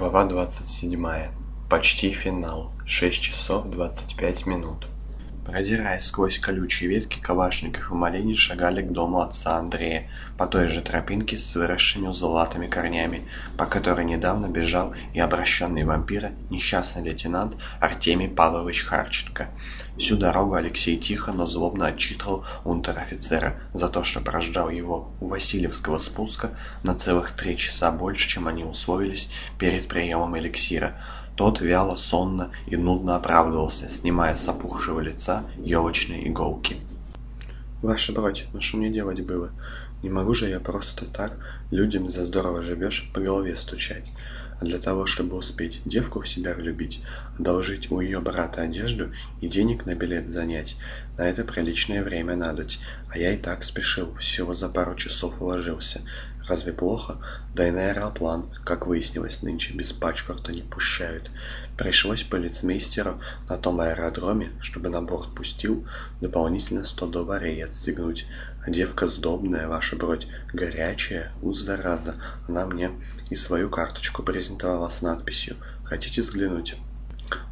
Глава двадцать седьмая. Почти финал. Шесть часов двадцать пять минут. Продираясь сквозь колючие ветки, Калашников и Малинин шагали к дому отца Андрея, по той же тропинке с выросшими золотыми корнями, по которой недавно бежал и обращенный вампира несчастный лейтенант Артемий Павлович Харченко. Всю дорогу Алексей тихо, но злобно отчитывал унтер-офицера за то, что прождал его у Васильевского спуска на целых три часа больше, чем они условились перед приемом эликсира. Тот вяло, сонно и нудно оправдывался, снимая с опухшего лица елочные иголки. «Ваша бродь, ну что мне делать было? Не могу же я просто так людям за здорово живешь по голове стучать. А для того, чтобы успеть девку в себя влюбить, одолжить у ее брата одежду и денег на билет занять, на это приличное время надоть, а я и так спешил, всего за пару часов уложился. Разве плохо? Да и на аэроплан, как выяснилось, нынче без паспорта не пущают. Пришлось полицмейстеру на том аэродроме, чтобы на борт пустил, дополнительно сто долларей отстегнуть. А девка сдобная, ваша бродь, горячая, уз зараза. Она мне и свою карточку презентовала с надписью «Хотите взглянуть?»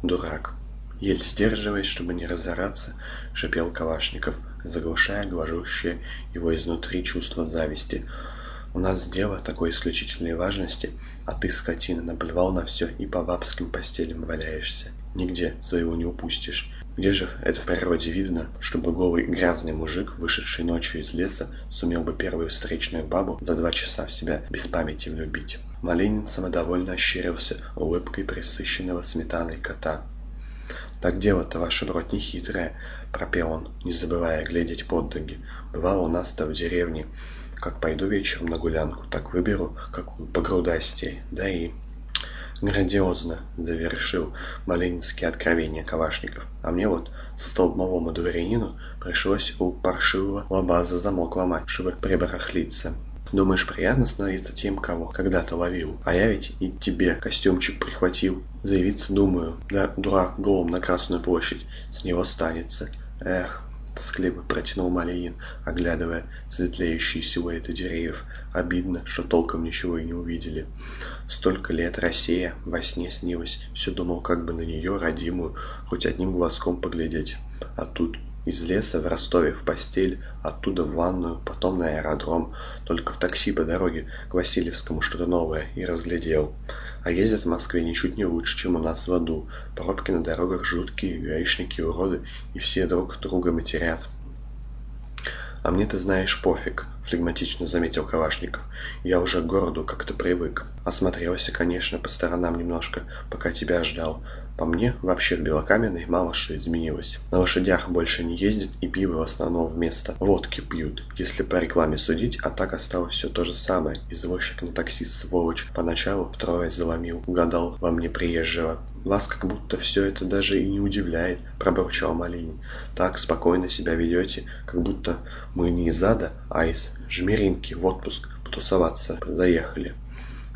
Дурак. Еле сдерживаясь, чтобы не разораться, шипел Калашников, заглушая гложущее его изнутри чувство зависти. У нас дело такой исключительной важности, а ты, скотина, наплевал на все и по бабским постелям валяешься. Нигде своего не упустишь. Где же это в природе видно, чтобы голый грязный мужик, вышедший ночью из леса, сумел бы первую встречную бабу за два часа в себя без памяти влюбить? Малинин самодовольно ощерился улыбкой присыщенного сметаной кота. «Так дело-то, ваша бродь, не хитрое», — пропел он, не забывая глядеть под ноги. «Бывало у нас-то в деревне, как пойду вечером на гулянку, так выберу какую погрудастей, да и...» «Грандиозно!» — завершил малининские откровения Калашников. «А мне вот, столбновому дворянину, пришлось у паршивого лабаза замок ломать, чтобы прибарахлиться. Думаешь, приятно становиться тем, кого когда-то ловил? А я ведь и тебе костюмчик прихватил. Заявиться думаю, да дурак голым на Красную площадь, с него станется. Эх, тоскливо протянул Малинин, оглядывая светлеющие силуэты деревьев. Обидно, что толком ничего и не увидели. Столько лет Россия во сне снилась, все думал, как бы на нее, родимую, хоть одним глазком поглядеть. А тут из леса в Ростове в постель, оттуда в ванную, потом на аэродром. Только в такси по дороге к Васильевскому что-то новое и разглядел. А ездят в Москве ничуть не лучше, чем у нас в аду. Пробки на дорогах жуткие, гаишники уроды, и все друг друга матерят. «А мне, ты знаешь, пофиг», — флегматично заметил Калашников. «Я уже к городу как-то привык. Осмотрелся, конечно, по сторонам немножко, пока тебя ждал. По мне, вообще в Белокаменной мало что изменилось. На лошадях больше не ездят и пиво в основном вместо водки пьют. Если по рекламе судить, а так осталось все то же самое. Извозчик на таксист сволочь поначалу втрое заломил, угадал во мне приезжего. «Вас как будто все это даже и не удивляет», — пробурчал Малинин. «Так спокойно себя ведете, как будто мы не из ада, а из Жмеринки в отпуск потусоваться заехали».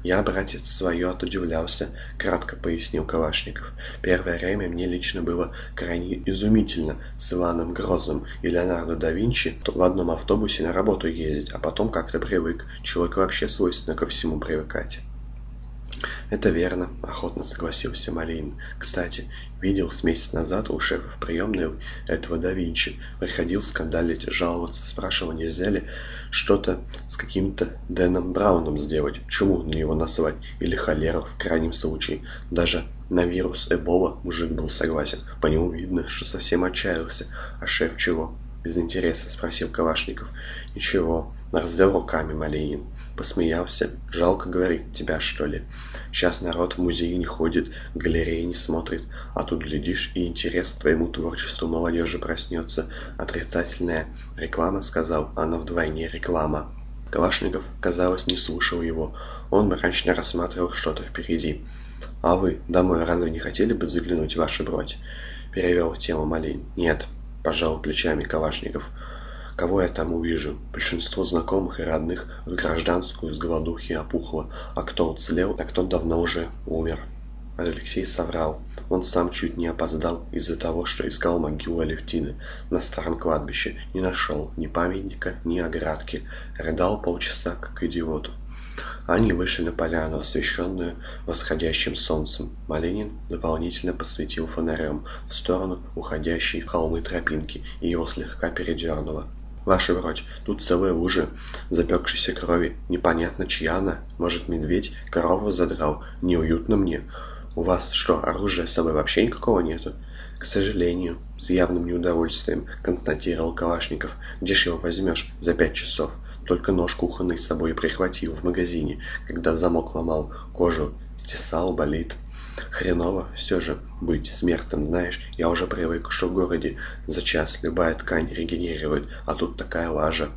«Я, братец, свое отудивлялся», — кратко пояснил Калашников. «Первое время мне лично было крайне изумительно с Иваном Грозом и Леонардо да Винчи в одном автобусе на работу ездить, а потом как-то привык. Человек вообще свойственно ко всему привыкать». «Это верно», — охотно согласился Малин. «Кстати, видел с месяц назад у шефа в приемной этого да Винчи. Приходил скандалить, жаловаться, спрашивал, нельзя ли что-то с каким-то Дэном Брауном сделать, чему на него назвать, или холеру в крайнем случае. Даже на вирус Эбола мужик был согласен. По нему видно, что совсем отчаялся. А шеф чего?» Без интереса спросил Калашников. «Ничего», — развел руками Малинин. Посмеялся. Жалко, говорит, тебя что ли. Сейчас народ в музей не ходит, в галереи не смотрит, а тут, глядишь, и интерес к твоему творчеству молодежи проснется. Отрицательная реклама, сказал, она вдвойне реклама. Калашников, казалось, не слушал его. Он мрачно рассматривал что-то впереди. «А вы домой разве не хотели бы заглянуть, ваша бродь?» Перевел тему Малин. «Нет», — пожал плечами Калашников. Кого я там увижу? Большинство знакомых и родных в гражданскую с голодухи опухло, а кто уцелел, а кто давно уже умер. Алексей соврал. Он сам чуть не опоздал из-за того, что искал могилу Алевтины на старом кладбище. Не нашел ни памятника, ни оградки. Рыдал полчаса, как идиот. Они вышли на поляну, освещенную восходящим солнцем. Малинин дополнительно посветил фонарем в сторону уходящей в холмы тропинки, и его слегка передернуло. «Ваша бродь, тут целые лужи запекшейся крови. Непонятно, чья она. Может, медведь корову задрал? Неуютно мне. У вас что, оружия с собой вообще никакого нету?» «К сожалению», — с явным неудовольствием констатировал Калашников. «Где ж его возьмешь за пять часов?» Только нож кухонный с собой прихватил в магазине, когда замок ломал, кожу стесал, болит. Хреново все же быть смертным, знаешь, я уже привык, что в городе за час любая ткань регенерирует, а тут такая лажа.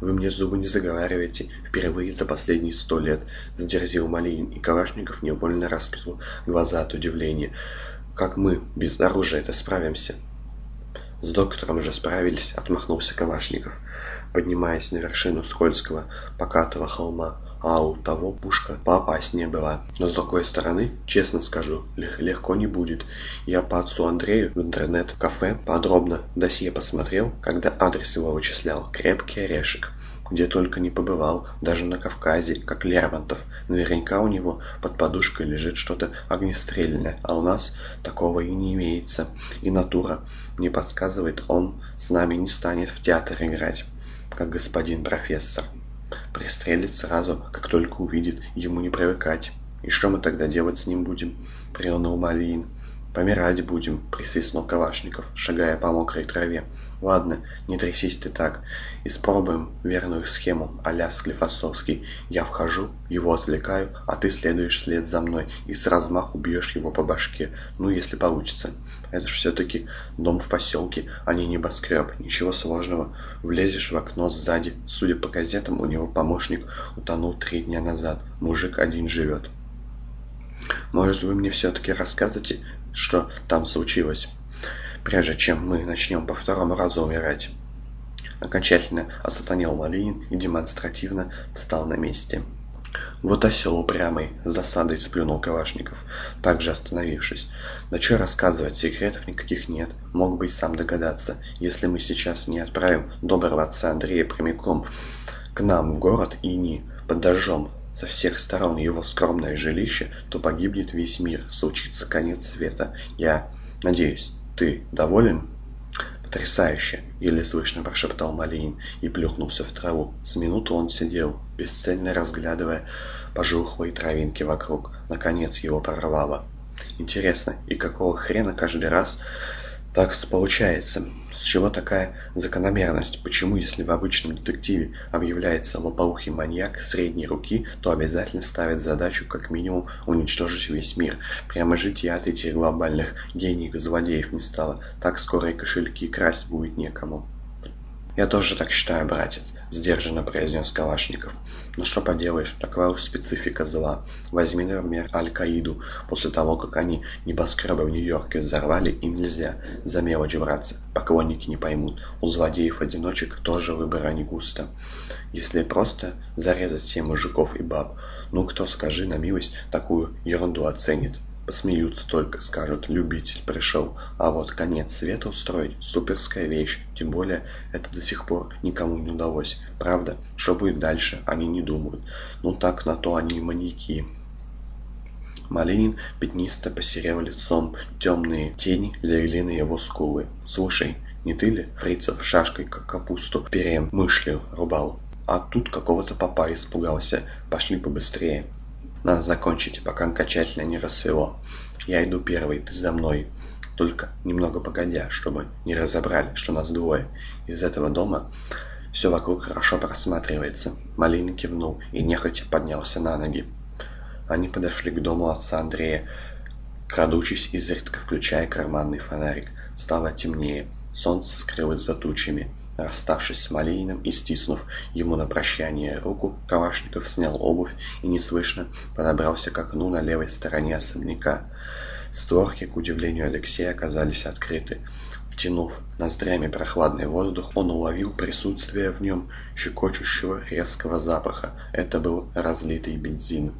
Вы мне зубы не заговариваете, впервые за последние сто лет, задерзил Малинин, и Калашников невольно раскрыл глаза от удивления. Как мы без оружия это справимся? С доктором же справились, отмахнулся Калашников поднимаясь на вершину скользкого покатого холма, а у того пушка поопаснее была. Но с другой стороны, честно скажу, легко не будет. Я по отцу Андрею в интернет-кафе подробно досье посмотрел, когда адрес его вычислял. Крепкий орешек. Где только не побывал, даже на Кавказе, как Лермонтов. Наверняка у него под подушкой лежит что-то огнестрельное, а у нас такого и не имеется. И натура мне подсказывает, он с нами не станет в театр играть как господин профессор. Пристрелит сразу, как только увидит, ему не привыкать. И что мы тогда делать с ним будем? Прионул Малиин. «Помирать будем», — присвистнул Калашников, шагая по мокрой траве. «Ладно, не трясись ты так. Испробуем верную схему а-ля Склифосовский. Я вхожу, его отвлекаю, а ты следуешь вслед за мной и с размаху бьешь его по башке. Ну, если получится. Это ж все-таки дом в поселке, а не небоскреб. Ничего сложного. Влезешь в окно сзади. Судя по газетам, у него помощник утонул три дня назад. Мужик один живет». «Может, вы мне все-таки расскажете, что там случилось, прежде чем мы начнем по второму разу умирать. Окончательно осатанел Малинин и демонстративно встал на месте. «Вот осел упрямый!» — с досадой сплюнул Калашников, также остановившись. «Да что рассказывать, секретов никаких нет. Мог бы и сам догадаться. Если мы сейчас не отправим доброго отца Андрея прямиком к нам в город и не подожжем со всех сторон его скромное жилище, то погибнет весь мир, случится конец света. Я надеюсь, ты доволен?» «Потрясающе!» — еле слышно прошептал Малинин и плюхнулся в траву. С минуту он сидел, бесцельно разглядывая пожухлые травинки вокруг. Наконец его прорвало. «Интересно, и какого хрена каждый раз так получается. С чего такая закономерность? Почему, если в обычном детективе объявляется лопоухий маньяк средней руки, то обязательно ставит задачу как минимум уничтожить весь мир? Прямо жития от этих глобальных гениев-злодеев не стало. Так скоро и кошельки красть будет некому. «Я тоже так считаю, братец», — сдержанно произнес Калашников. «Ну что поделаешь, такая уж специфика зла. Возьми, например, Аль-Каиду. После того, как они небоскребы в Нью-Йорке взорвали, им нельзя за мелочь браться. Поклонники не поймут. У злодеев-одиночек тоже выбора не густо. Если просто зарезать всех мужиков и баб, ну кто, скажи на милость, такую ерунду оценит?» Посмеются только, скажут, любитель пришел. А вот конец света устроить – суперская вещь. Тем более, это до сих пор никому не удалось. Правда, что будет дальше, они не думают. Ну так, на то они и маньяки. Малинин пятнисто посерел лицом, темные тени легли на его скулы. «Слушай, не ты ли фрицев шашкой как капусту перем рубал? А тут какого-то папа испугался. Пошли побыстрее». Надо закончить, пока окончательно не рассвело. Я иду первый, ты за мной. Только немного погодя, чтобы не разобрали, что нас двое. Из этого дома все вокруг хорошо просматривается. Малин кивнул и нехотя поднялся на ноги. Они подошли к дому отца Андрея, крадучись изредка включая карманный фонарик. Стало темнее. Солнце скрылось за тучами. Расставшись с Малининым и стиснув ему на прощание руку, Калашников снял обувь и неслышно подобрался к окну на левой стороне особняка. Створки, к удивлению Алексея, оказались открыты. Втянув ноздрями прохладный воздух, он уловил присутствие в нем щекочущего резкого запаха. Это был разлитый бензин.